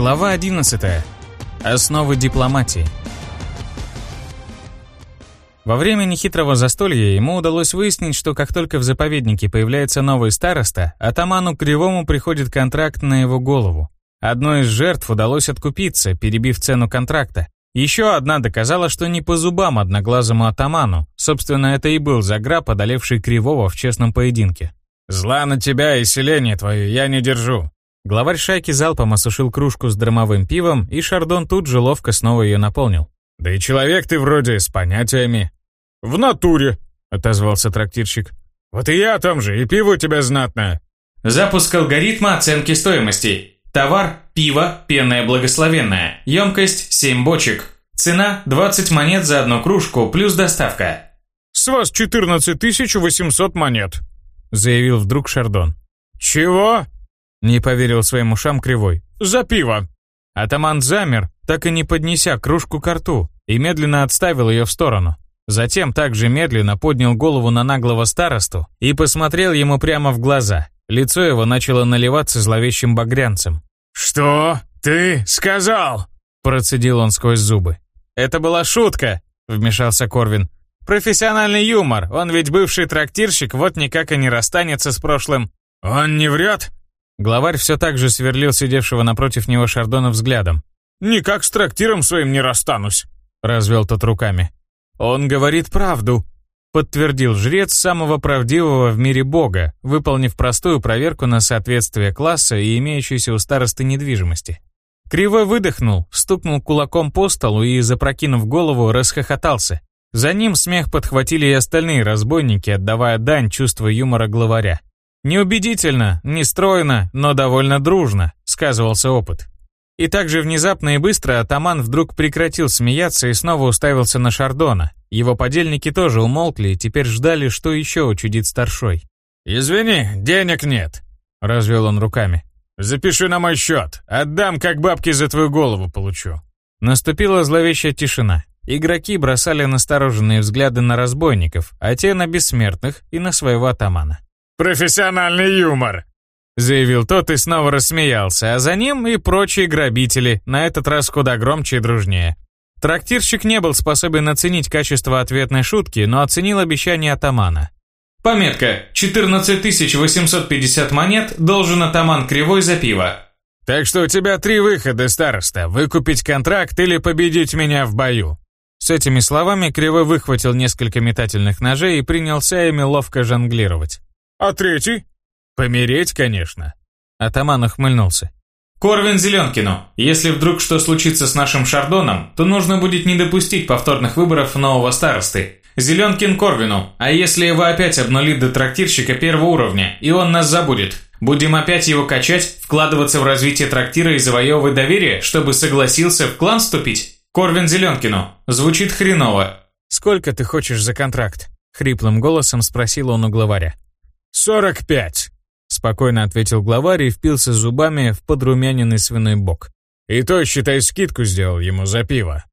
Глава 11. Основы дипломатии. Во время нехитрого застолья ему удалось выяснить, что как только в заповеднике появляется новый староста, атаману Кривому приходит контракт на его голову. Одной из жертв удалось откупиться, перебив цену контракта. Еще одна доказала, что не по зубам одноглазому атаману. Собственно, это и был Загра, одолевший Кривого в честном поединке. «Зла на тебя и селение твое я не держу». Главарь шайки залпом осушил кружку с дромовым пивом, и Шардон тут же ловко снова ее наполнил. «Да и человек ты вроде с понятиями». «В натуре», — отозвался трактирщик. «Вот и я там же, и пиво у тебя знатное». Запуск алгоритма оценки стоимости. Товар – пиво, пенное благословенное. Емкость – 7 бочек. Цена – 20 монет за одну кружку, плюс доставка. «С вас 14 800 монет», — заявил вдруг Шардон. «Чего?» — не поверил своим ушам Кривой. «За пиво». Атаман замер, так и не поднеся кружку к рту, и медленно отставил ее в сторону. Затем также медленно поднял голову на наглого старосту и посмотрел ему прямо в глаза. Лицо его начало наливаться зловещим багрянцем. «Что ты сказал?» Процедил он сквозь зубы. «Это была шутка», — вмешался Корвин. «Профессиональный юмор. Он ведь бывший трактирщик, вот никак и не расстанется с прошлым». «Он не врет?» Главарь все так же сверлил сидевшего напротив него Шардона взглядом. «Никак с трактиром своим не расстанусь», — развел тот руками. «Он говорит правду», — подтвердил жрец самого правдивого в мире бога, выполнив простую проверку на соответствие класса и имеющейся у старосты недвижимости. Криво выдохнул, стукнул кулаком по столу и, запрокинув голову, расхохотался. За ним смех подхватили и остальные разбойники, отдавая дань чувства юмора главаря. «Неубедительно, не стройно, но довольно дружно», — сказывался опыт. И также внезапно и быстро атаман вдруг прекратил смеяться и снова уставился на Шардона. Его подельники тоже умолкли и теперь ждали, что еще учудит старшой. «Извини, денег нет», — развел он руками. «Запиши на мой счет. Отдам, как бабки за твою голову получу». Наступила зловещая тишина. Игроки бросали настороженные взгляды на разбойников, а те на бессмертных и на своего атамана. «Профессиональный юмор», заявил тот и снова рассмеялся, а за ним и прочие грабители, на этот раз куда громче и дружнее. Трактирщик не был способен оценить качество ответной шутки, но оценил обещание атамана. Пометка 14850 монет должен атаман Кривой за пиво. «Так что у тебя три выхода, староста. Выкупить контракт или победить меня в бою». С этими словами Кривой выхватил несколько метательных ножей и принялся ими ловко жонглировать. «А третий?» «Помереть, конечно». Атаман ухмыльнулся. Корвин Зеленкину, если вдруг что случится с нашим Шардоном, то нужно будет не допустить повторных выборов нового старосты. Зеленкин Корвину, а если его опять обнулит до трактирщика первого уровня, и он нас забудет? Будем опять его качать, вкладываться в развитие трактира и завоевывать доверие, чтобы согласился в клан вступить? Корвин Зеленкину. Звучит хреново. «Сколько ты хочешь за контракт?» Хриплым голосом спросил он у главаря. «Сорок пять», Спокойно ответил главарь и впился зубами в подрумяненный свиной бок. «И то, считай, скидку сделал ему за пиво».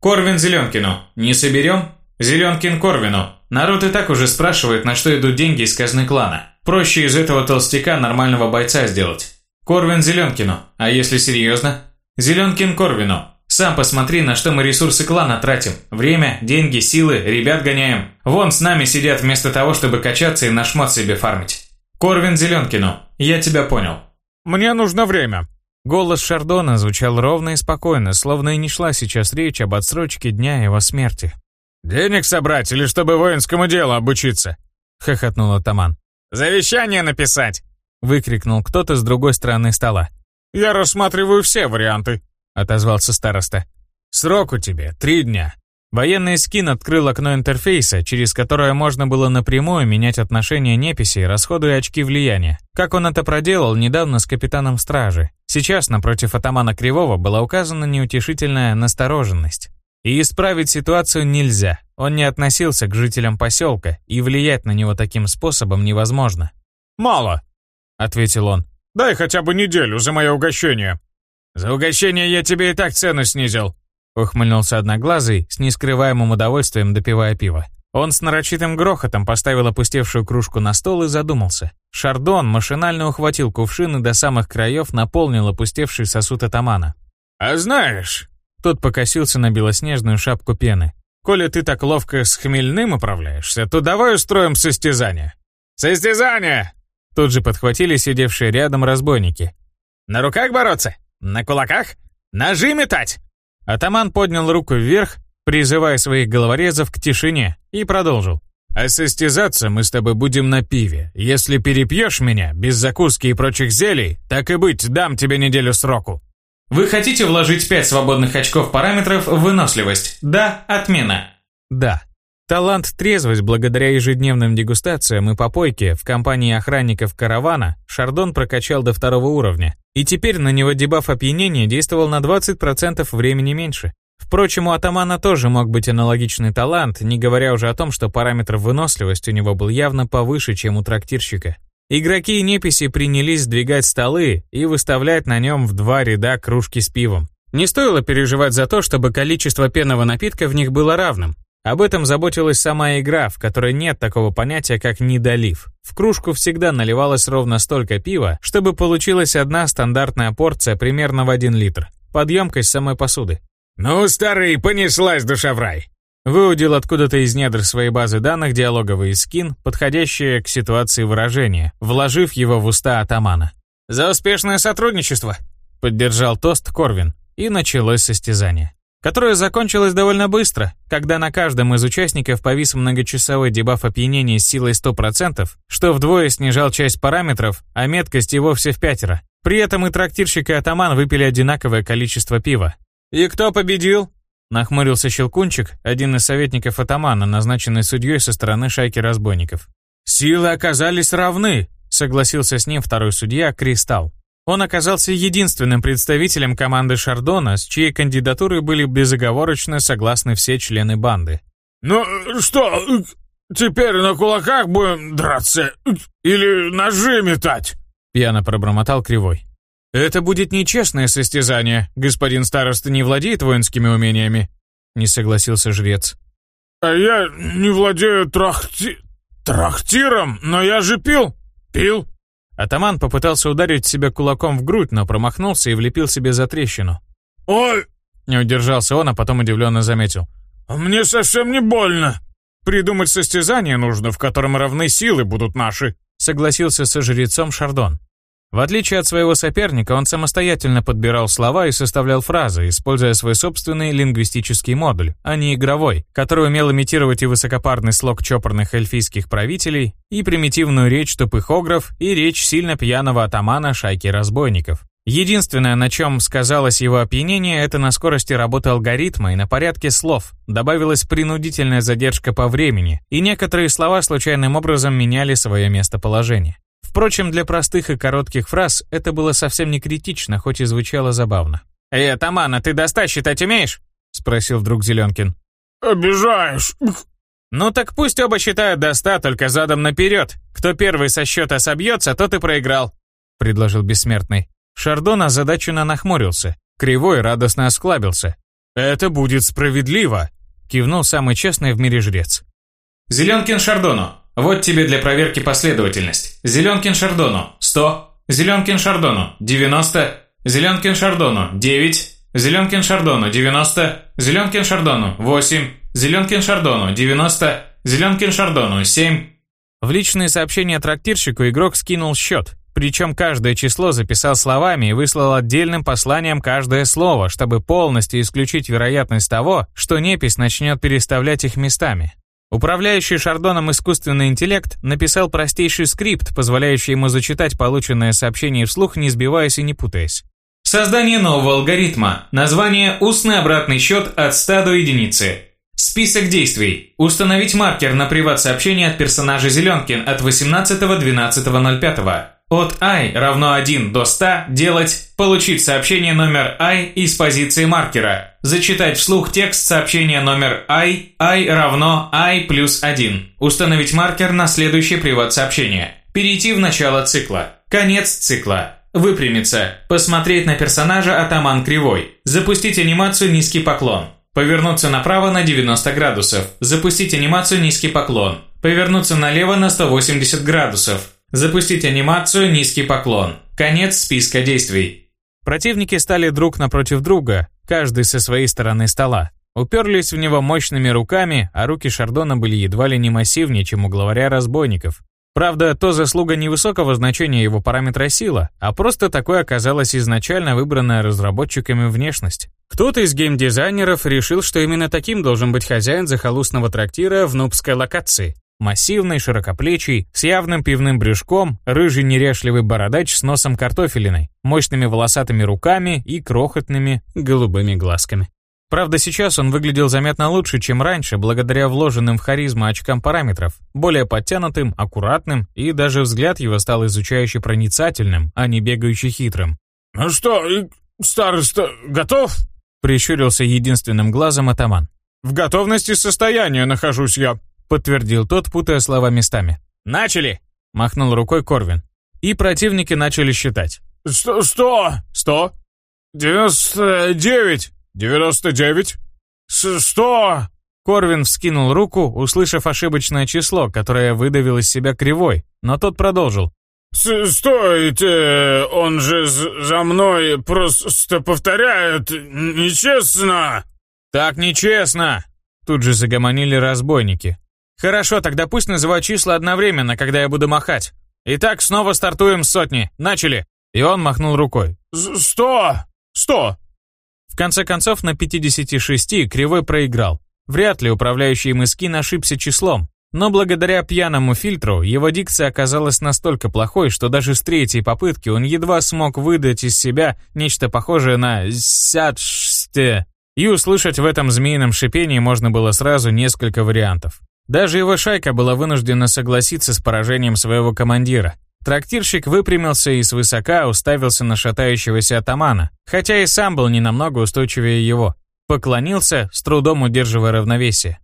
«Корвин Зеленкину. Не соберем?» «Зеленкин Корвину. Народ и так уже спрашивает, на что идут деньги из казны клана. Проще из этого толстяка нормального бойца сделать. Корвин Зеленкину. А если серьезно? Зеленкин Корвину. Сам посмотри, на что мы ресурсы клана тратим. Время, деньги, силы, ребят гоняем. Вон с нами сидят вместо того, чтобы качаться и на шмот себе фармить. Корвин Зеленкину, я тебя понял. Мне нужно время. Голос Шардона звучал ровно и спокойно, словно и не шла сейчас речь об отсрочке дня его смерти. «Денег собрать или чтобы воинскому делу обучиться?» — хохотнул атаман. «Завещание написать!» — выкрикнул кто-то с другой стороны стола. «Я рассматриваю все варианты», — отозвался староста. «Срок у тебя три дня. Военный скин открыл окно интерфейса, через которое можно было напрямую менять отношения неписей, расходуя очки влияния. Как он это проделал недавно с капитаном стражи. Сейчас напротив атамана Кривого была указана неутешительная настороженность. И исправить ситуацию нельзя. Он не относился к жителям поселка, и влиять на него таким способом невозможно. «Мало», — ответил он. «Дай хотя бы неделю за мое угощение». «За угощение я тебе и так цену снизил», Ухмыльнулся одноглазый, с нескрываемым удовольствием допивая пиво. Он с нарочитым грохотом поставил опустевшую кружку на стол и задумался. Шардон машинально ухватил кувшин и до самых краев наполнил опустевший сосуд атамана. «А знаешь...» Тот покосился на белоснежную шапку пены. «Коли ты так ловко с хмельным управляешься, то давай устроим состязание». «Состязание!» Тут же подхватили сидевшие рядом разбойники. «На руках бороться? На кулаках? Ножи метать?» Атаман поднял руку вверх, призывая своих головорезов к тишине, и продолжил. «А состязаться мы с тобой будем на пиве. Если перепьешь меня, без закуски и прочих зелий, так и быть, дам тебе неделю сроку». Вы хотите вложить 5 свободных очков параметров в выносливость? Да, отмена. Да. Талант трезвость благодаря ежедневным дегустациям и попойке в компании охранников каравана Шардон прокачал до второго уровня, и теперь на него дебаф опьянения действовал на 20% времени меньше. Впрочем, у атамана тоже мог быть аналогичный талант, не говоря уже о том, что параметр выносливости у него был явно повыше, чем у трактирщика. Игроки и неписи принялись сдвигать столы и выставлять на нем в два ряда кружки с пивом. Не стоило переживать за то, чтобы количество пенного напитка в них было равным. Об этом заботилась сама игра, в которой нет такого понятия, как недолив. В кружку всегда наливалось ровно столько пива, чтобы получилась одна стандартная порция примерно в один литр. Подъемкость самой посуды. «Ну, старый, понеслась душа в рай!» Выудил откуда-то из недр своей базы данных диалоговый скин, подходящее к ситуации выражение, вложив его в уста атамана. «За успешное сотрудничество!» Поддержал тост Корвин, и началось состязание. Которое закончилось довольно быстро, когда на каждом из участников повис многочасовой дебаф опьянения с силой 100%, что вдвое снижал часть параметров, а меткость и вовсе в пятеро. При этом и трактирщик, и атаман выпили одинаковое количество пива, «И кто победил?» Нахмурился Щелкунчик, один из советников атамана, назначенный судьей со стороны шайки разбойников. «Силы оказались равны», — согласился с ним второй судья Кристалл. Он оказался единственным представителем команды Шардона, с чьей кандидатурой были безоговорочно согласны все члены банды. «Ну что, теперь на кулаках будем драться или ножи метать?» Пьяно пробормотал Кривой. «Это будет нечестное состязание. Господин староста не владеет воинскими умениями», — не согласился жрец. «А я не владею трахти... трахтиром, но я же пил. Пил». Атаман попытался ударить себя кулаком в грудь, но промахнулся и влепил себе за трещину. «Ой!» — не удержался он, а потом удивленно заметил. «Мне совсем не больно. Придумать состязание нужно, в котором равны силы будут наши», — согласился со жрецом Шардон. В отличие от своего соперника, он самостоятельно подбирал слова и составлял фразы, используя свой собственный лингвистический модуль, а не игровой, который умел имитировать и высокопарный слог чопорных эльфийских правителей, и примитивную речь тупыхограф, и речь сильно пьяного атамана шайки разбойников. Единственное, на чем сказалось его опьянение, это на скорости работы алгоритма и на порядке слов. Добавилась принудительная задержка по времени, и некоторые слова случайным образом меняли свое местоположение. Впрочем, для простых и коротких фраз это было совсем не критично, хоть и звучало забавно. «Эй, атаман, а ты до ста считать умеешь?» — спросил вдруг Зеленкин. «Обижаешь!» «Ну так пусть оба считают до ста, только задом наперед. Кто первый со счета собьется, тот и проиграл», — предложил Бессмертный. Шардон озадаченно нахмурился. Кривой радостно осклабился. «Это будет справедливо», — кивнул самый честный в мире жрец. «Зеленкин Шардону, вот тебе для проверки последовательность. Зеленкин Шардону – 100. Зеленкин Шардону – 90. Зеленкин Шардону – 9. Зеленкин Шардону – 90. Зеленкин Шардону – 8. Зеленкин Шардону – 90. Зеленкин Шардону – 7. В личные сообщения трактирщику игрок скинул счет, причем каждое число записал словами и выслал отдельным посланием каждое слово, чтобы полностью исключить вероятность того, что непись начнет переставлять их местами. Управляющий шардоном искусственный интеллект написал простейший скрипт, позволяющий ему зачитать полученное сообщение вслух, не сбиваясь и не путаясь. Создание нового алгоритма. Название «Устный обратный счет от 100 до единицы». Список действий. Установить маркер на приват-сообщение от персонажа Зеленкин от 18.12.05. От i равно 1 до 100 делать «Получить сообщение номер i из позиции маркера». Зачитать вслух текст сообщения номер i, i равно i плюс 1. Установить маркер на следующее приват-сообщение. Перейти в начало цикла. Конец цикла. Выпрямиться. Посмотреть на персонажа атаман кривой. Запустить анимацию низкий поклон. Повернуться направо на 90 градусов. Запустить анимацию «Низкий поклон». Повернуться налево на 180 градусов. Запустить анимацию «Низкий поклон». Конец списка действий. Противники стали друг напротив друга, каждый со своей стороны стола. Уперлись в него мощными руками, а руки Шардона были едва ли не массивнее, чем у главаря разбойников. Правда, то заслуга невысокого значения его параметра сила, а просто такой оказалась изначально выбранная разработчиками внешность. Кто-то из геймдизайнеров решил, что именно таким должен быть хозяин захолустного трактира в нубской локации. Массивный, широкоплечий, с явным пивным брюшком, рыжий неряшливый бородач с носом картофелиной, мощными волосатыми руками и крохотными голубыми глазками. Правда, сейчас он выглядел заметно лучше, чем раньше, благодаря вложенным в харизму очкам параметров, более подтянутым, аккуратным, и даже взгляд его стал изучающе проницательным, а не бегающий хитрым. «Ну что, староста, готов?» Прищурился единственным глазом атаман. «В готовности состояния нахожусь я», подтвердил тот, путая слова местами. «Начали!» махнул рукой Корвин. И противники начали считать. «Сто, сто, сто, девяносто девять, девяносто девять, сто...» Корвин вскинул руку, услышав ошибочное число, которое выдавил из себя кривой, но тот продолжил. «Стойте, он же за мной просто повторяет, нечестно!» «Так нечестно!» Тут же загомонили разбойники. «Хорошо, тогда пусть называют числа одновременно, когда я буду махать. Итак, снова стартуем с сотни. Начали!» И он махнул рукой. «Сто! Сто!» В конце концов, на 56 Кривой проиграл. Вряд ли управляющий Мыскин ошибся числом, но благодаря пьяному фильтру его дикция оказалась настолько плохой, что даже с третьей попытки он едва смог выдать из себя нечто похожее на «сядште». И услышать в этом змеином шипении можно было сразу несколько вариантов. Даже его шайка была вынуждена согласиться с поражением своего командира. Трактирщик выпрямился и свысока уставился на шатающегося атамана, хотя и сам был не намного устойчивее его. Поклонился, с трудом удерживая равновесие.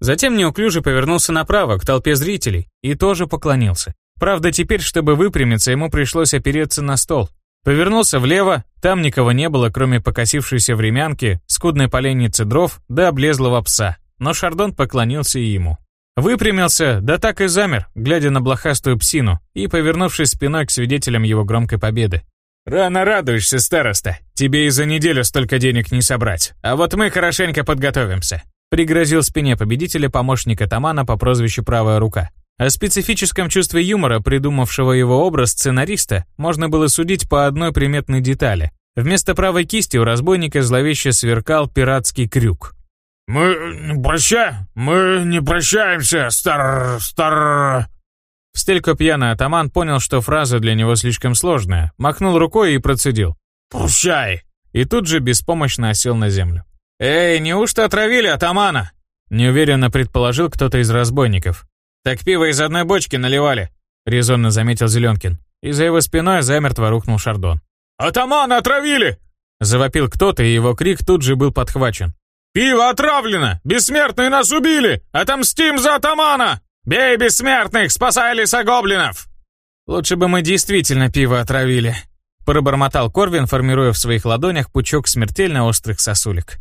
Затем неуклюже повернулся направо, к толпе зрителей, и тоже поклонился. Правда, теперь, чтобы выпрямиться, ему пришлось опереться на стол. Повернулся влево, там никого не было, кроме покосившейся времянки, скудной поленницы дров да облезлого пса. Но Шардон поклонился и ему. Выпрямился, да так и замер, глядя на блохастую псину и повернувшись спиной к свидетелям его громкой победы. «Рано радуешься, староста. Тебе и за неделю столько денег не собрать. А вот мы хорошенько подготовимся. Пригрозил спине победителя помощник атамана по прозвищу «Правая рука». О специфическом чувстве юмора, придумавшего его образ сценариста, можно было судить по одной приметной детали. Вместо правой кисти у разбойника зловеще сверкал пиратский крюк. «Мы не прощаем, мы не прощаемся, стар... стар...» В стельку пьяный атаман понял, что фраза для него слишком сложная, махнул рукой и процедил. «Прощай!» И тут же беспомощно осел на землю. «Эй, неужто отравили атамана?» Неуверенно предположил кто-то из разбойников. «Так пиво из одной бочки наливали», — резонно заметил Зеленкин. И за его спиной замертво рухнул Шардон. «Атамана отравили!» Завопил кто-то, и его крик тут же был подхвачен. «Пиво отравлено! Бессмертные нас убили! Отомстим за атамана! Бей бессмертных, спасай лесогоблинов!» «Лучше бы мы действительно пиво отравили», — пробормотал Корвин, формируя в своих ладонях пучок смертельно острых сосулек.